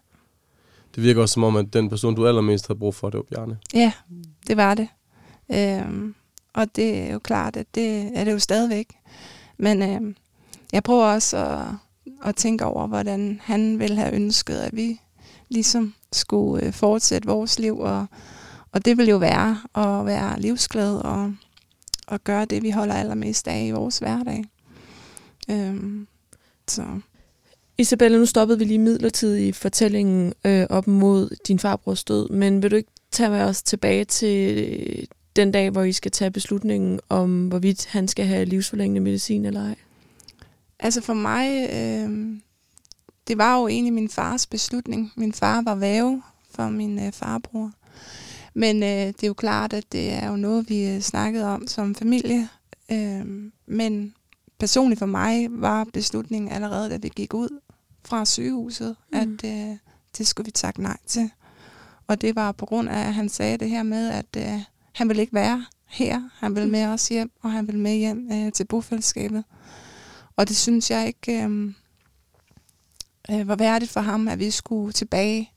Det virker også som om, at den person, du allermest havde brug for, det var Bjarne. Ja, det var det. Øhm, og det er jo klart, at det er det jo stadigvæk. Men øhm, jeg prøver også at, at tænke over, hvordan han ville have ønsket, at vi ligesom skulle øh, fortsætte vores liv. Og, og det vil jo være at være livsglad og, og gøre det, vi holder allermest af i vores hverdag. Øhm, så Isabella, nu stoppede vi lige midlertidigt fortællingen øh, op mod din farbrors død, men vil du ikke tage med os tilbage til øh, den dag, hvor I skal tage beslutningen om, hvorvidt han skal have livsforlængende medicin eller ej? Altså for mig, øh, det var jo egentlig min fars beslutning. Min far var væve for min øh, farbror. Men øh, det er jo klart, at det er jo noget, vi øh, snakkede om som familie. Øh, men personligt for mig var beslutningen allerede, da vi gik ud fra sygehuset, mm. At øh, det skulle vi takke nej til. Og det var på grund af, at han sagde det her med, at øh, han ville ikke være her. Han ville Mm. med os hjem, og han ville med hjem øh, til bofællesskabet. Og det synes jeg ikke øh, øh, var værdigt for ham, at vi skulle tilbage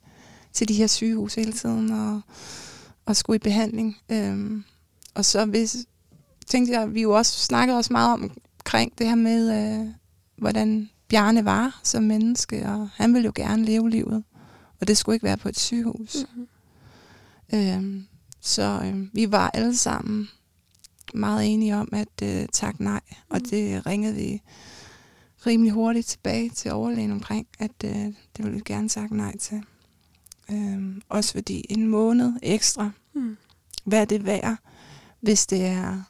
til de her sygehus hele tiden og, og skulle i behandling. Øh, og så hvis, tænkte jeg, vi jo også snakkede også meget om, omkring det her med, øh, hvordan Bjarne var som menneske, og han ville jo gerne leve livet. Og det skulle ikke være på et sygehus. Mm. Øh, så øh, vi var alle sammen meget enige om at øh, takke nej, og Mm. det ringede vi rimelig hurtigt tilbage til overlægen omkring, at øh, det ville vi gerne takke nej til. Øh, også fordi en måned ekstra, Mm. hvad er det værd, hvis det er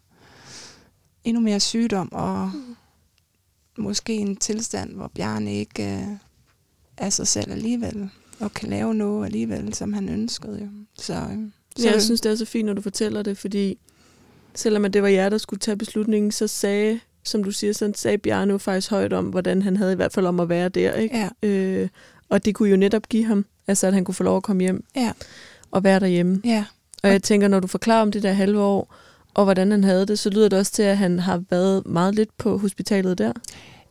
endnu mere sygdom, og Mm. måske en tilstand, hvor Bjarne ikke øh, er sig selv alligevel, og kan lave noget alligevel, som han ønskede. Jo. Så, øh, Så jeg synes, det er så fint, når du fortæller det, fordi selvom at det var jer, der skulle tage beslutningen, så sagde, som du siger, så sagde Bjarne jo faktisk højt om, hvordan han havde i hvert fald om at være der. Ikke? ja, Øh, og det kunne jo netop give ham, altså at han kunne få lov at komme hjem Ja. og være derhjemme. ja, Og jeg tænker, når du forklarer om det der halve år, og hvordan han havde det, så lyder det også til, at han har været meget lidt på hospitalet der.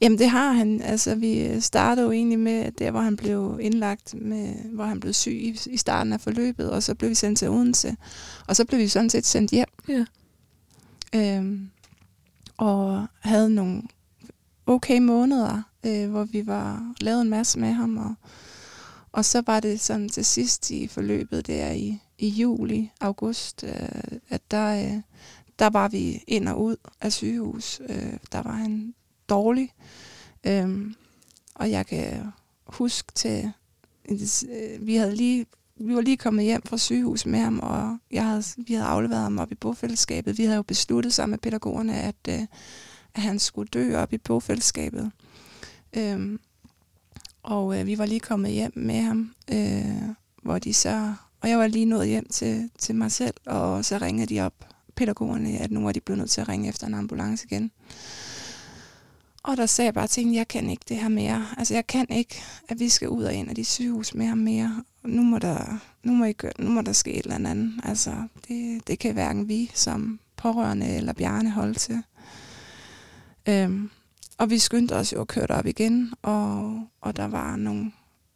Jamen det har han. Altså vi startede jo egentlig med der, hvor han blev indlagt, med, hvor han blev syg i, i starten af forløbet, og så blev vi sendt til Odense. Og så blev vi sådan set sendt hjem. Ja. Øhm, og havde nogle okay måneder, øh, hvor vi var lavet en masse med ham. Og, og så var det sådan til sidst i forløbet der i, i juli, august, øh, at der, øh, der var vi ind og ud af sygehus. Øh, der var han dårlig. Øh, og jeg kan huske til, øh, vi havde lige vi var lige kommet hjem fra sygehus med ham, og jeg havde, vi havde afleveret ham op i bofællesskabet. Vi havde jo besluttet sammen med pædagogerne, at, øh, at han skulle dø op i bofællesskabet. Øhm, og øh, vi var lige kommet hjem med ham, øh, hvor de så... Og jeg var lige nået hjem til, til mig selv, og så ringede de op, pædagogerne, at nu var de blevet nødt til at ringe efter en ambulance igen. Og der sagde jeg bare til hende, jeg kan ikke det her mere. Altså jeg kan ikke, at vi skal ud og ind af de sygehus med ham mere. Nu må der, nu må I gøre, nu må der ske et eller andet. Altså det, det kan hverken vi som pårørende eller Bjarne holde til. Øhm, og vi skyndte os jo at køre op igen, og, og der var nogle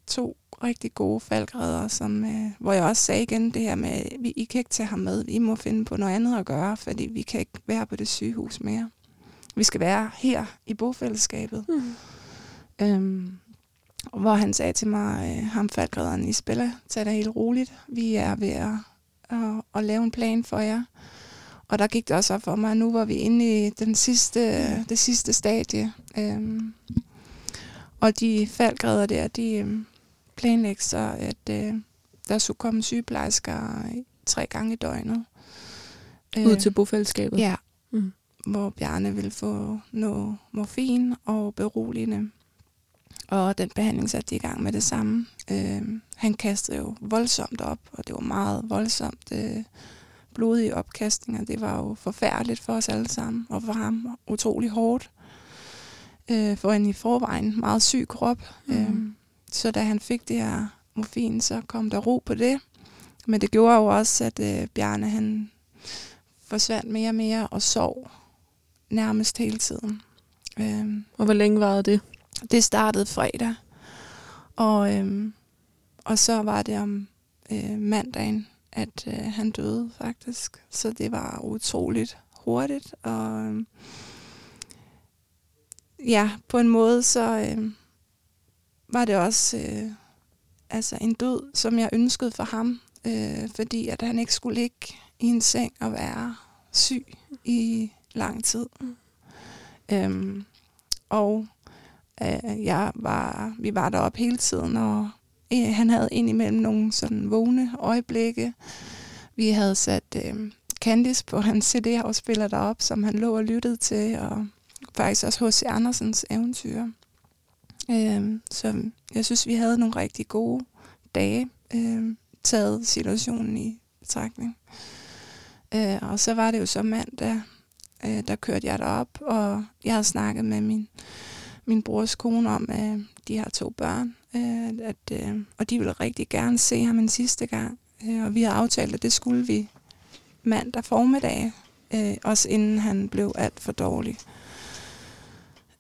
to rigtig gode faldgræder, som, øh, hvor jeg også sagde igen det her med, at vi, I kan ikke tage ham med. Vi må finde på noget andet at gøre, fordi vi kan ikke være på det sygehus mere. Vi skal være her i bofællesskabet. Mm. Øhm, hvor han sagde til mig, øh, ham faldgræderen, I spiller, tag det helt roligt. Vi er ved at, at, at lave en plan for jer. Og der gik det også op for mig, at nu var vi inde i den sidste, det sidste stadie. Øhm, og de faldgræder der, de øhm, planlægger så, at øh, der skulle komme sygeplejersker tre gange i døgnet. Ud til bofællesskabet? Ja, Mm. hvor Bjarne ville få noget morfin og beroligende. Og den behandling satte de i gang med det samme. Øh, han kastede jo voldsomt op, og det var meget voldsomt. Øh, blodige opkastninger, det var jo forfærdeligt for os alle sammen, og for ham utrolig hårdt. Øh, for en i forvejen meget syg krop. Mhm. Øh, så da han fik det her morfin, så kom der ro på det. Men det gjorde jo også, at øh, Bjarne han forsvandt mere og mere og sov nærmest hele tiden. Øh, Og hvor længe varede det? det startede fredag, og, øhm, og så var det om øh, mandagen, at øh, han døde faktisk. Så det var utroligt hurtigt, og øh, ja, på en måde så øh, var det også øh, altså en død, som jeg ønskede for ham, øh, fordi at han ikke skulle ligge i en seng og være syg i lang tid. Øhm, og øh, jeg var, vi var deroppe hele tiden, og øh, han havde indimellem nogle sådan vågne øjeblikke. Vi havde sat øh, Candice på hans CD-afspiller derop, som han lå og lyttede til, og faktisk også H.C. Andersens eventyr. Øh, så jeg synes, vi havde nogle rigtig gode dage, øh, taget situationen i betragtning. Øh, og så var det jo så mandag, øh, der kørte jeg derop, og jeg havde snakket med min, min brors kone om, at de har to børn, øh, at, øh, og de ville rigtig gerne se ham en sidste gang. Øh, og vi har aftalt, at det skulle vi mandag formiddag, også inden han blev alt for dårlig.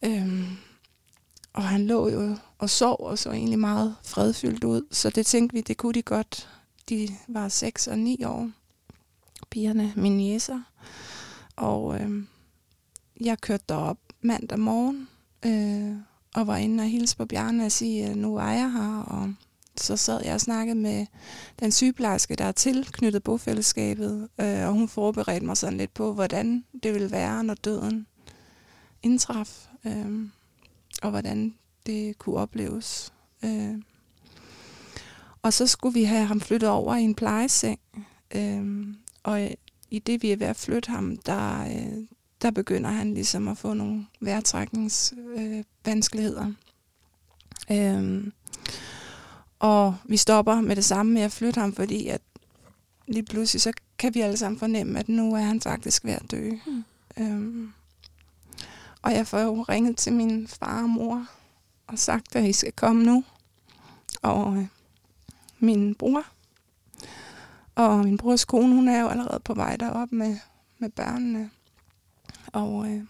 Øh, og han lå jo og sov og så egentlig meget fredfyldt ud, så det tænkte vi, det kunne de godt. De var 6 og 9 år, pigerne, mine jæser. Og øh, jeg kørte derop mandag morgen, øh, og var inde og hilse på Bjarne og sige, at nu er jeg her. Og så sad jeg og snakkede med den sygeplejerske, der er tilknyttet bofællesskabet, øh, og hun forberedte mig sådan lidt på, hvordan det ville være, når døden indtraf, øh, og hvordan det kunne opleves. Øh. Og så skulle vi have ham flyttet over i en plejeseng, øh, og i det vi er ved at flytte ham, der, øh, der begynder han ligesom at få nogle vejrtrækningsvanskeligheder. Øh, øhm, og vi stopper med det samme med at flytte ham, fordi at lige pludselig så kan vi alle sammen fornemme, at nu er han faktisk ved at dø. Mm. Øhm, og jeg får jo ringet til min far og mor og sagt, at I skal komme nu. Og øh, min bror og min brors kone, hun er jo allerede på vej derop med, med børnene. Og øh,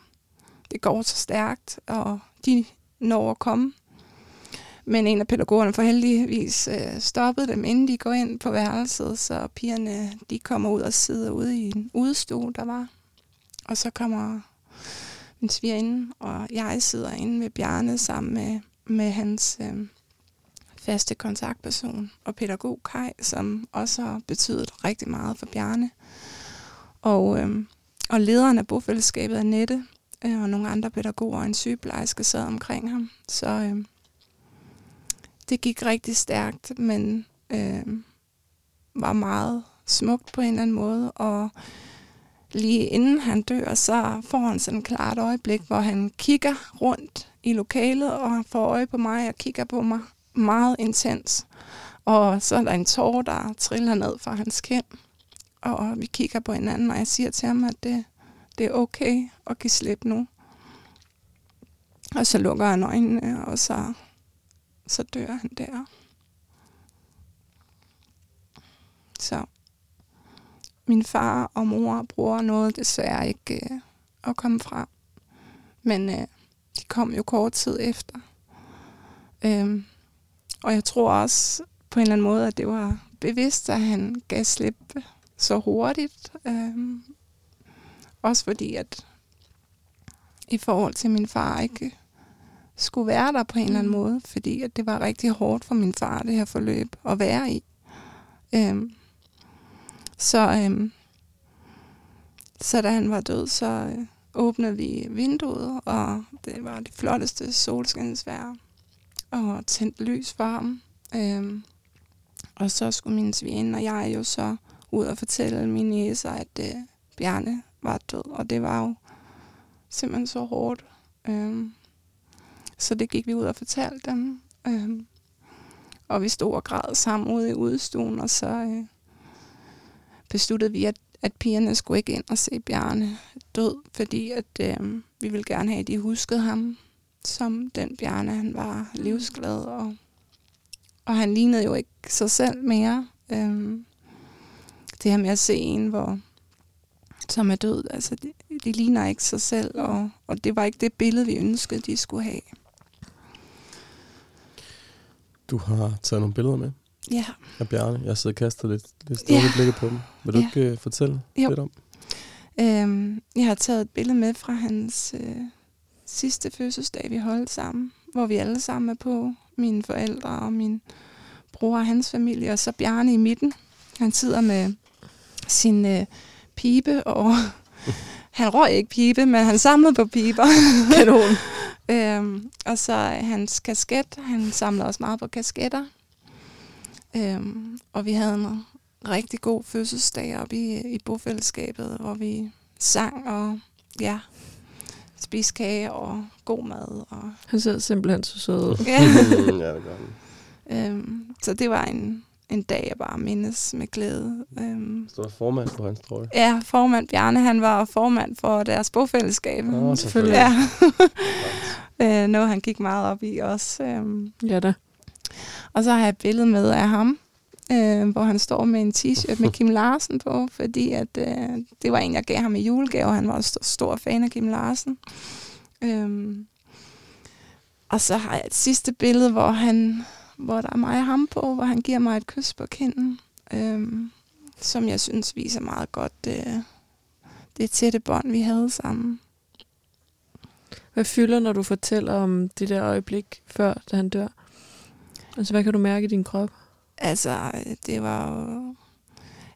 det går så stærkt, og de når at komme. Men en af pædagogerne får heldigvis øh, stoppet dem, inden de går ind på værelset, så pigerne de kommer ud og sidder ude i en udstue, der var. Og så kommer min svigerinde, og jeg sidder inde med Bjarne sammen med, med hans øh, faste kontaktperson og pædagog Kai, som også har betydet rigtig meget for Bjarne. Og, øh, og lederen af bofællesskabet Annette øh, og nogle andre pædagoger og en sygeplejerske sad omkring ham. Så øh, det gik rigtig stærkt, men øh, var meget smukt på en eller anden måde. Og lige inden han dør, så får han sådan et klart øjeblik, hvor han kigger rundt i lokalet og får øje på mig og kigger på mig meget intens. Og så er der en tår, der triller ned fra hans kind. Og vi kigger på hinanden, og jeg siger til ham, at det, det er okay at give slip nu. Og så lukker han øjnene, og så, så dør han der. Så min far og mor og bror nåede desværre ikke øh, at komme fra. Men øh, de kom jo kort tid efter. Øhm, og jeg tror også på en eller anden måde, at det var bevidst, at han gav slip så hurtigt. Øhm, også fordi, at i forhold til min far ikke skulle være der på en eller anden Mm. måde, fordi at det var rigtig hårdt for min far, det her forløb, at være i. Øhm, så, øhm, så da han var død, så øh, åbnede vi vinduet, og det var det flotteste solskinsvejr, og tændt lys for ham. Øhm, og så skulle min svigerinde og jeg jo så ud og fortælle mine næser, at øh, Bjarne var død, og det var jo simpelthen så hårdt. Øhm, så det gik vi ud og fortalte dem. Øhm, og vi stod og græd sammen ude i udstuen, og så øh, besluttede vi, at, at pigerne skulle ikke ind og se Bjarne død, fordi at, øh, vi ville gerne have, at de huskede ham som den Bjarne, han var livsglad, og, og han lignede jo ikke sig selv mere. Øhm, det her med at se en, hvor, som er død, altså de, de ligner ikke sig selv, og, og det var ikke det billede, vi ønskede, de skulle have. Du har taget nogle billeder med Ja, af Bjarne. Jeg har siddet og kastet lidt, lidt stille Ja. blikket på dem. Vil du Ja. ikke uh, fortælle Jo. lidt om? øhm, jeg har taget et billede med fra hans øh, sidste fødselsdag, vi holdt sammen, hvor vi alle sammen er på, mine forældre og min bror og hans familie, og så Bjarne i midten. Han sidder med sin øh, pibe, og han røg ikke pibe, men han samlede på piber. Kanon. Øhm, og så hans kasket. Han samler også meget på kasketter. Øhm, og vi havde en rigtig god fødselsdag oppe i, i bofællesskabet, hvor vi sang og ja, spiste kage og god mad. Og, Han ser simpelthen så sød ud. ja. ja, det gør han. øhm, så det var en, en dag, jeg bare mindes med glæde. Øhm, Så der er formand på hans trøje. ja, formand Bjarne, han var formand for deres bofællesskab. Nå, selvfølgelig. Ja. øh, noget, han gik meget op i også. Øhm, Ja da. Og så har jeg et billede med af ham, øh, hvor han står med en t-shirt med Kim Larsen på, fordi at, øh, det var en, jeg gav ham i julegave, og han var også st- stor fan af Kim Larsen. Øhm, og så har jeg et sidste billede, hvor, han, hvor der er mig og ham på, hvor han giver mig et kys på kinden, øhm, som jeg synes viser meget godt øh, det tætte bånd, vi havde sammen. Hvad fylder, når du fortæller om det der øjeblik før, da han dør? Altså, hvad kan du mærke i din krop? Altså, det var jo...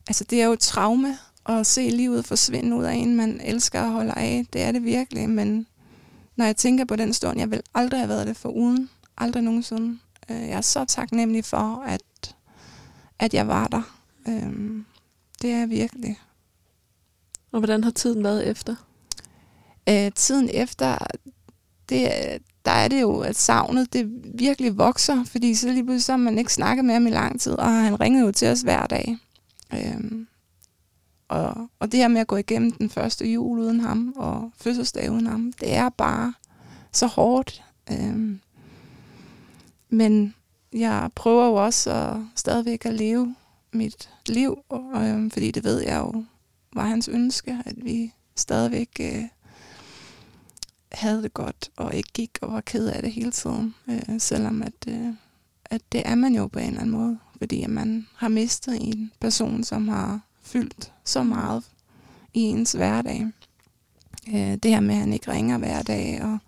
Altså, det er jo et traume at se livet forsvinde ud af en, man elsker og holder af. Det er det virkelig, men når jeg tænker på den stund, jeg vil aldrig have været det for uden. Aldrig nogensinde. Øh, Jeg er så taknemmelig for, at, at jeg var der. Øhm, Det er jeg virkelig. Og hvordan har tiden været efter? Øh, tiden efter, det, der er det jo, at savnet det virkelig vokser, fordi så lige pludselig så man ikke snakket med ham i lang tid, og han ringede jo til os hver dag. Øhm, og, og det her med at gå igennem den første jul uden ham, og fødselsdag uden ham, det er bare så hårdt. Øhm, men jeg prøver jo også at, stadigvæk at leve mit liv, og, øh, fordi det ved jeg jo var hans ønske, at vi stadigvæk øh, havde det godt, og ikke gik og var ked af det hele tiden. Øh, selvom at, øh, at det er man jo på en eller anden måde, fordi at man har mistet en person, som har fyldt så meget i ens hverdag. Øh, det her med, at han ikke ringer hver dag, og,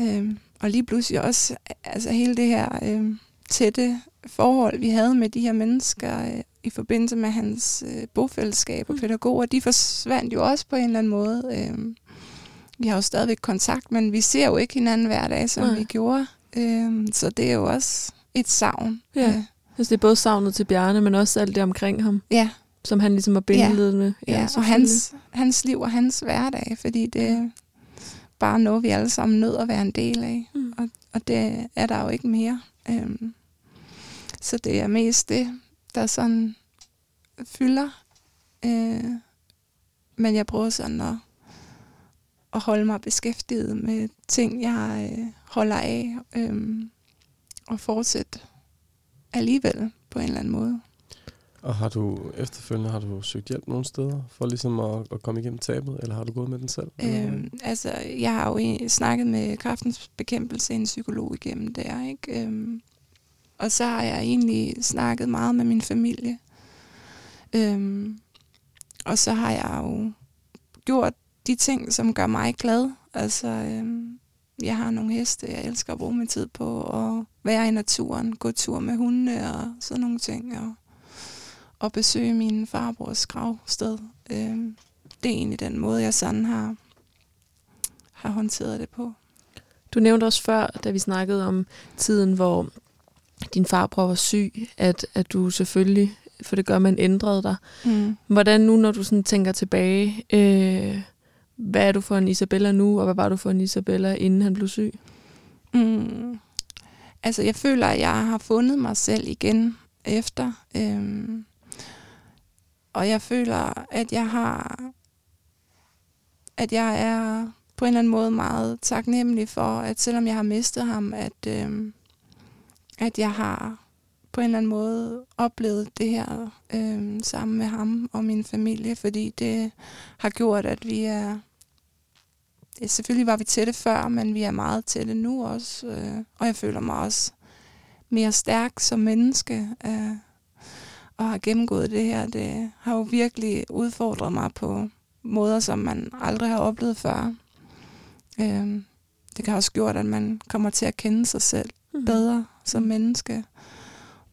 øh, og lige pludselig også altså hele det her øh, tætte forhold, vi havde med de her mennesker øh, i forbindelse med hans øh, bofællesskab og pædagoger, de forsvandt jo også på en eller anden måde. Øh, vi har jo stadigvæk kontakt, men vi ser jo ikke hinanden hver dag, som Nej. vi gjorde. Øh, så det er jo også et savn. Ja. Øh, Altså, det er både savnet til Bjarne, men også alt det omkring ham, ja, som han ligesom var bindeledet med. ja, og selvfølgelig. hans, hans liv og hans hverdag, fordi det bare noget, vi alle sammen nødt at være en del af. Mm. Og, og det er der jo ikke mere. Øhm, så det er mest det, der sådan fylder. Øh, men jeg prøver sådan at, at holde mig beskæftiget med ting, jeg øh, holder af, øh, og fortsætte alligevel på en eller anden måde. Og har du efterfølgende har du søgt hjælp nogle steder for ligesom at, at komme igennem tabet, eller har du gået med den selv? Øhm, altså, jeg har jo en, snakket med kraftens bekæmpelse, en psykolog igennem der, ikke? Øhm, og så har jeg egentlig snakket meget med min familie. Øhm, og så har jeg jo gjort de ting, som gør mig glad. Altså, øhm, jeg har nogle heste, jeg elsker at bruge min tid på, og være i naturen, gå tur med hunde og sådan nogle ting, og, og besøge min farbrors gravsted. Øhm, det er egentlig den måde, jeg sådan har, har håndteret det på. Du nævnte også før, da vi snakkede om tiden, hvor din farbror var syg, at, at du selvfølgelig, for det gør man, ændrede dig. Mm. Hvordan nu, når du sådan tænker tilbage, øh, hvad er du for en Isabella nu, og hvad var du for en Isabella, inden han blev syg? Mm. Altså, jeg føler, at jeg har fundet mig selv igen efter. Øhm, og jeg føler, at jeg har... At jeg er på en eller anden måde meget taknemmelig for, at selvom jeg har mistet ham, at, øh, at jeg har på en eller anden måde oplevet det her øh, sammen med ham og min familie, fordi det har gjort, at vi er selvfølgelig var vi tætte før, men vi er meget tætte nu også. Øh, og jeg føler mig også mere stærk som menneske. Øh, og har gennemgået det her. Det har jo virkelig udfordret mig på måder, som man aldrig har oplevet før. Øh, det kan også gjort, at man kommer til at kende sig selv Mhm. bedre som menneske.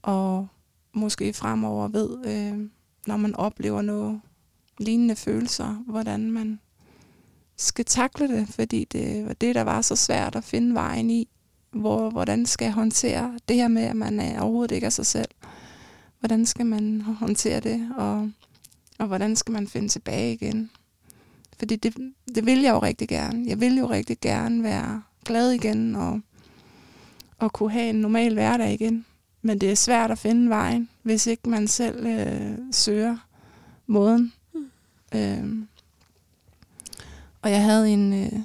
Og måske fremover ved, øh, når man oplever noget lignende følelser, hvordan man skal takle det, fordi det var det, der var så svært at finde vejen i. Hvor, hvordan skal jeg håndtere det her med, at man er overhovedet ikke er sig selv? Hvordan skal man håndtere det, og, og hvordan skal man finde tilbage igen? Fordi det, det vil jeg jo rigtig gerne. Jeg vil jo rigtig gerne være glad igen, og, og kunne have en normal hverdag igen. Men det er svært at finde vejen, hvis ikke man selv øh, søger måden. Mm. Øh, og jeg havde en, øh,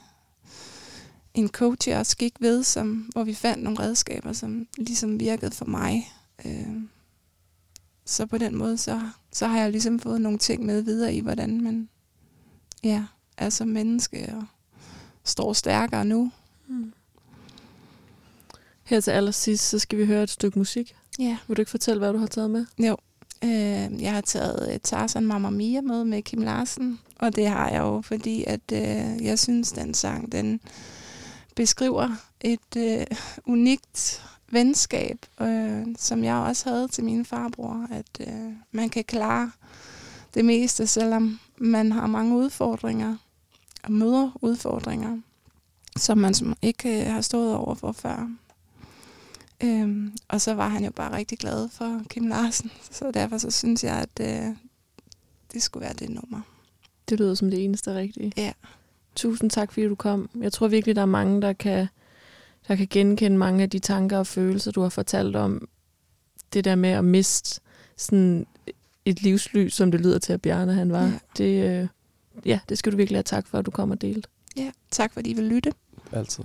en coach, jeg også gik ved, som, hvor vi fandt nogle redskaber, som ligesom virkede for mig. Øh, så på den måde, så, så har jeg ligesom fået nogle ting med videre i, hvordan man ja, er som menneske og står stærkere nu. Mm. Her til allersidst, så skal vi høre et stykke musik. Ja. Vil du ikke fortælle, hvad du har taget med? Jo. Øh, jeg har taget øh, Tarzan Mamma Mia med med Kim Larsen, og det har jeg jo, fordi at øh, jeg synes, den sang, den beskriver et øh, unikt venskab, øh, som jeg også havde til min farbror, at øh, man kan klare det meste, selvom man har mange udfordringer og møder udfordringer, som man som ikke øh, har stået over for før. Øhm, og så var han jo bare rigtig glad for Kim Larsen, så derfor så synes jeg, at øh, det skulle være det nummer. Det lyder som det eneste rigtige. Ja. Tusind tak, fordi du kom. Jeg tror virkelig, der er mange, der kan, der kan genkende mange af de tanker og følelser, du har fortalt om. Det der med at miste sådan et livslys, som det lyder til, at Bjarne han var. Ja. Det, øh, ja, det skal du virkelig have tak for, at du kom og delte. Ja, tak fordi I vil lytte. Altid.